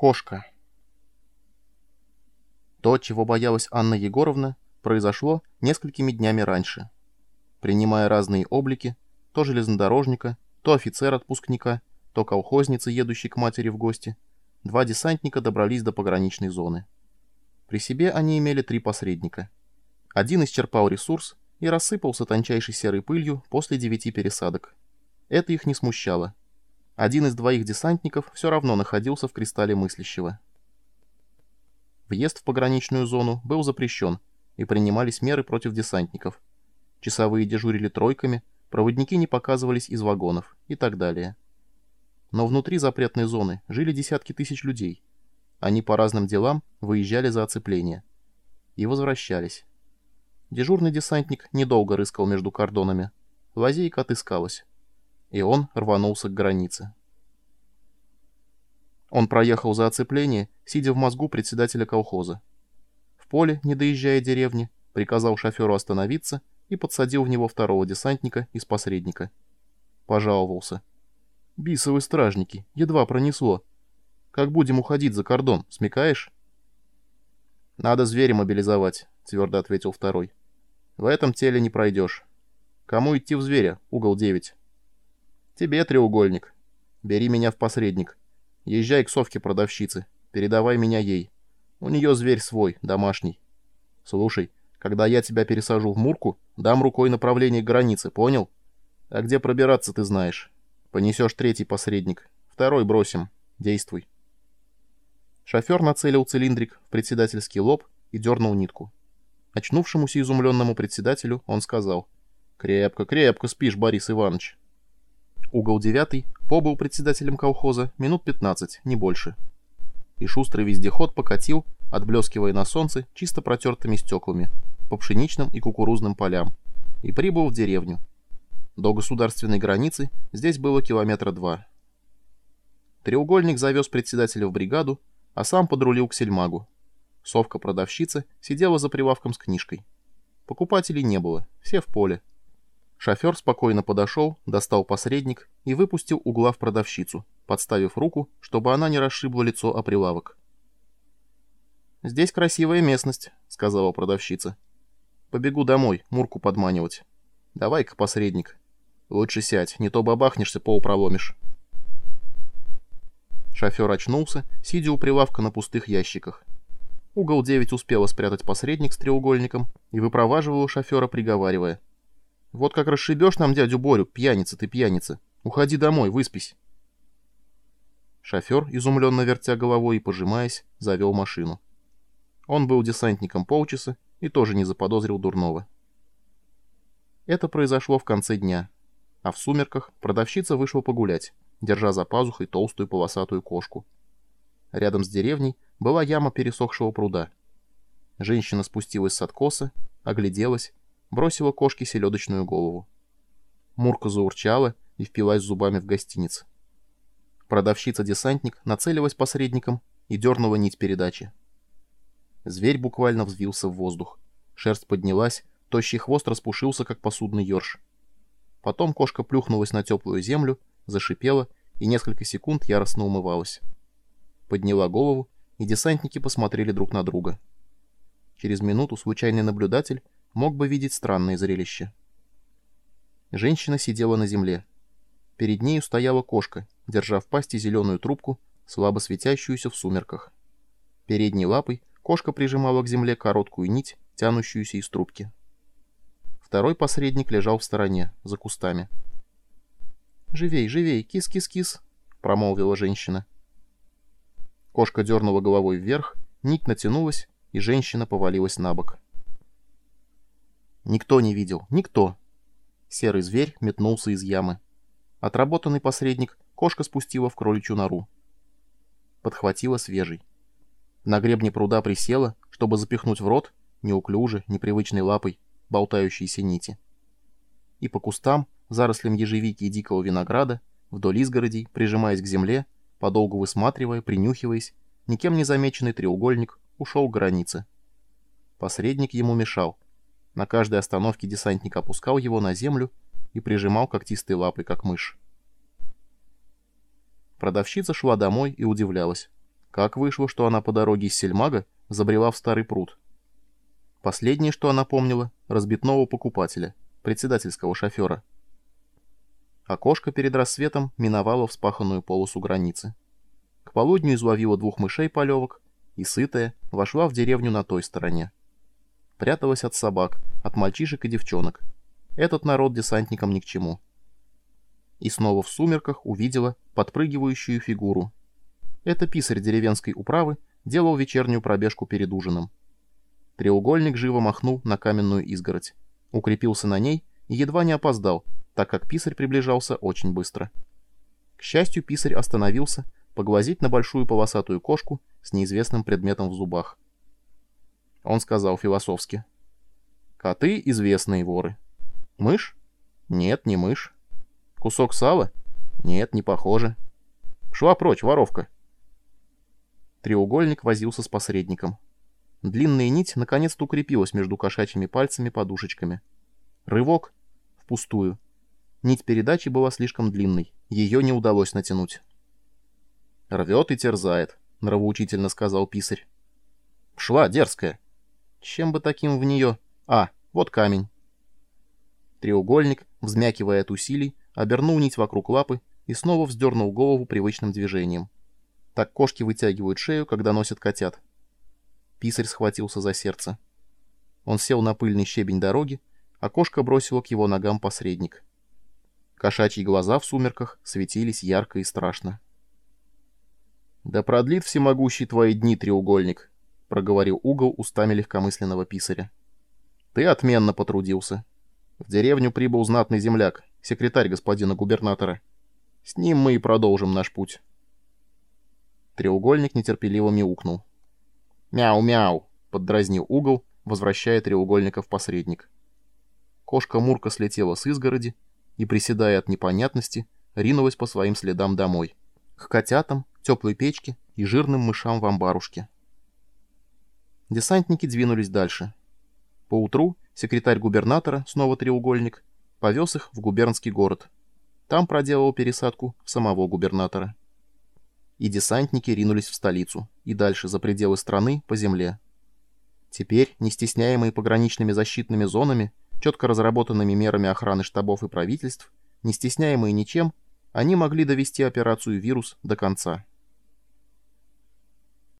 Кошка. То, чего боялась Анна Егоровна, произошло несколькими днями раньше. Принимая разные облики, то железнодорожника, то офицера-отпускника, то колхозницы, едущей к матери в гости, два десантника добрались до пограничной зоны. При себе они имели три посредника. Один исчерпал ресурс и рассыпался тончайшей серой пылью после девяти пересадок. Это их не смущало. Один из двоих десантников все равно находился в кристалле мыслящего. Въезд в пограничную зону был запрещен, и принимались меры против десантников. Часовые дежурили тройками, проводники не показывались из вагонов и так далее. Но внутри запретной зоны жили десятки тысяч людей. Они по разным делам выезжали за оцепление. И возвращались. Дежурный десантник недолго рыскал между кордонами. Лазейка отыскалась и он рванулся к границе. Он проехал за оцепление, сидя в мозгу председателя колхоза. В поле, не доезжая деревни, приказал шоферу остановиться и подсадил в него второго десантника из посредника. Пожаловался. «Бисовы стражники, едва пронесло. Как будем уходить за кордон, смекаешь?» «Надо зверя мобилизовать», — твердо ответил второй. «В этом теле не пройдешь. Кому идти в зверя? Угол 9». «Тебе треугольник. Бери меня в посредник. Езжай к совке продавщицы. Передавай меня ей. У нее зверь свой, домашний. Слушай, когда я тебя пересажу в Мурку, дам рукой направление к границе, понял? А где пробираться, ты знаешь. Понесешь третий посредник. Второй бросим. Действуй». Шофер нацелил цилиндрик в председательский лоб и дернул нитку. Очнувшемуся изумленному председателю он сказал. «Крепко, крепко спишь, Борис Иванович. Угол девятый побыл председателем колхоза минут 15, не больше. И шустрый вездеход покатил, отблескивая на солнце чисто протертыми стеклами, по пшеничным и кукурузным полям, и прибыл в деревню. До государственной границы здесь было километра два. Треугольник завез председателя в бригаду, а сам подрулил к сельмагу. Совка-продавщица сидела за прилавком с книжкой. Покупателей не было, все в поле. Шофер спокойно подошел, достал посредник и выпустил угла в продавщицу, подставив руку, чтобы она не расшибла лицо о прилавок. «Здесь красивая местность», — сказала продавщица. «Побегу домой, Мурку подманивать. Давай-ка, посредник. Лучше сядь, не то бабахнешься, пол проломишь». Шофер очнулся, сидя у прилавка на пустых ящиках. Угол 9 успела спрятать посредник с треугольником и выпроваживала шофера, приговаривая — вот как расшибешь нам дядю Борю, пьяница ты пьяница. Уходи домой, выспись. Шофер, изумленно вертя головой и пожимаясь, завел машину. Он был десантником полчаса и тоже не заподозрил дурного. Это произошло в конце дня, а в сумерках продавщица вышла погулять, держа за пазухой толстую полосатую кошку. Рядом с деревней была яма пересохшего пруда. Женщина спустилась с откоса, огляделась бросила кошке селедочную голову. Мурка заурчала и впилась зубами в гостиниц. Продавщица-десантник нацелилась посредником и дернула нить передачи. Зверь буквально взвился в воздух. Шерсть поднялась, тощий хвост распушился, как посудный ерш. Потом кошка плюхнулась на теплую землю, зашипела и несколько секунд яростно умывалась. Подняла голову, и десантники посмотрели друг на друга. Через минуту случайный наблюдатель мог бы видеть странное зрелище. Женщина сидела на земле. Перед нею стояла кошка, держа в пасти зеленую трубку, слабо светящуюся в сумерках. Передней лапой кошка прижимала к земле короткую нить, тянущуюся из трубки. Второй посредник лежал в стороне, за кустами. «Живей, живей, кис-кис-кис!» — промолвила женщина. Кошка дернула головой вверх, нить натянулась, и женщина повалилась на бок. Никто не видел, никто. Серый зверь метнулся из ямы. Отработанный посредник кошка спустила в кроличью нору. Подхватила свежий. На гребне пруда присела, чтобы запихнуть в рот, неуклюже, непривычной лапой, болтающиеся нити. И по кустам, зарослям ежевики и дикого винограда, вдоль изгородей, прижимаясь к земле, подолгу высматривая, принюхиваясь, никем не замеченный треугольник ушел к границе. Посредник ему мешал — на каждой остановке десантник опускал его на землю и прижимал когтистой лапой, как мышь. Продавщица шла домой и удивлялась. Как вышло, что она по дороге из Сельмага забрела в старый пруд? Последнее, что она помнила, разбитного покупателя, председательского шофера. Окошко перед рассветом миновало вспаханную полосу границы. К полудню изловила двух мышей-полевок и, сытая, вошла в деревню на той стороне. Пряталась от собак, от мальчишек и девчонок. Этот народ десантникам ни к чему. И снова в сумерках увидела подпрыгивающую фигуру. Это писарь деревенской управы делал вечернюю пробежку перед ужином. Треугольник живо махнул на каменную изгородь, укрепился на ней и едва не опоздал, так как писарь приближался очень быстро. К счастью, писарь остановился, поглазеть на большую полосатую кошку с неизвестным предметом в зубах. Он сказал философски. «Коты — известные воры. Мышь? Нет, не мышь. Кусок сала? Нет, не похоже. Шла прочь, воровка». Треугольник возился с посредником. Длинная нить наконец-то укрепилась между кошачьими пальцами-подушечками. Рывок — впустую. Нить передачи была слишком длинной, ее не удалось натянуть. «Рвет и терзает», — нравоучительно сказал писарь. «Шла дерзкая. Чем бы таким в нее? А, вот камень». Треугольник, взмякивая от усилий, обернул нить вокруг лапы и снова вздернул голову привычным движением. Так кошки вытягивают шею, когда носят котят. Писарь схватился за сердце. Он сел на пыльный щебень дороги, а кошка бросила к его ногам посредник. Кошачьи глаза в сумерках светились ярко и страшно. «Да продлит всемогущий твои дни, треугольник», — проговорил угол устами легкомысленного писаря. «Ты отменно потрудился. В деревню прибыл знатный земляк, секретарь господина губернатора. С ним мы и продолжим наш путь». Треугольник нетерпеливо мяукнул. «Мяу-мяу!» — поддразнил угол, возвращая треугольника в посредник. Кошка Мурка слетела с изгороди и, приседая от непонятности, ринулась по своим следам домой. К котятам, теплой печке и жирным мышам в амбарушке. Десантники двинулись дальше. Поутру секретарь губернатора, снова треугольник, повез их в губернский город. Там проделал пересадку самого губернатора и десантники ринулись в столицу и дальше за пределы страны по земле. Теперь, не стесняемые пограничными защитными зонами, четко разработанными мерами охраны штабов и правительств, не стесняемые ничем, они могли довести операцию «Вирус» до конца.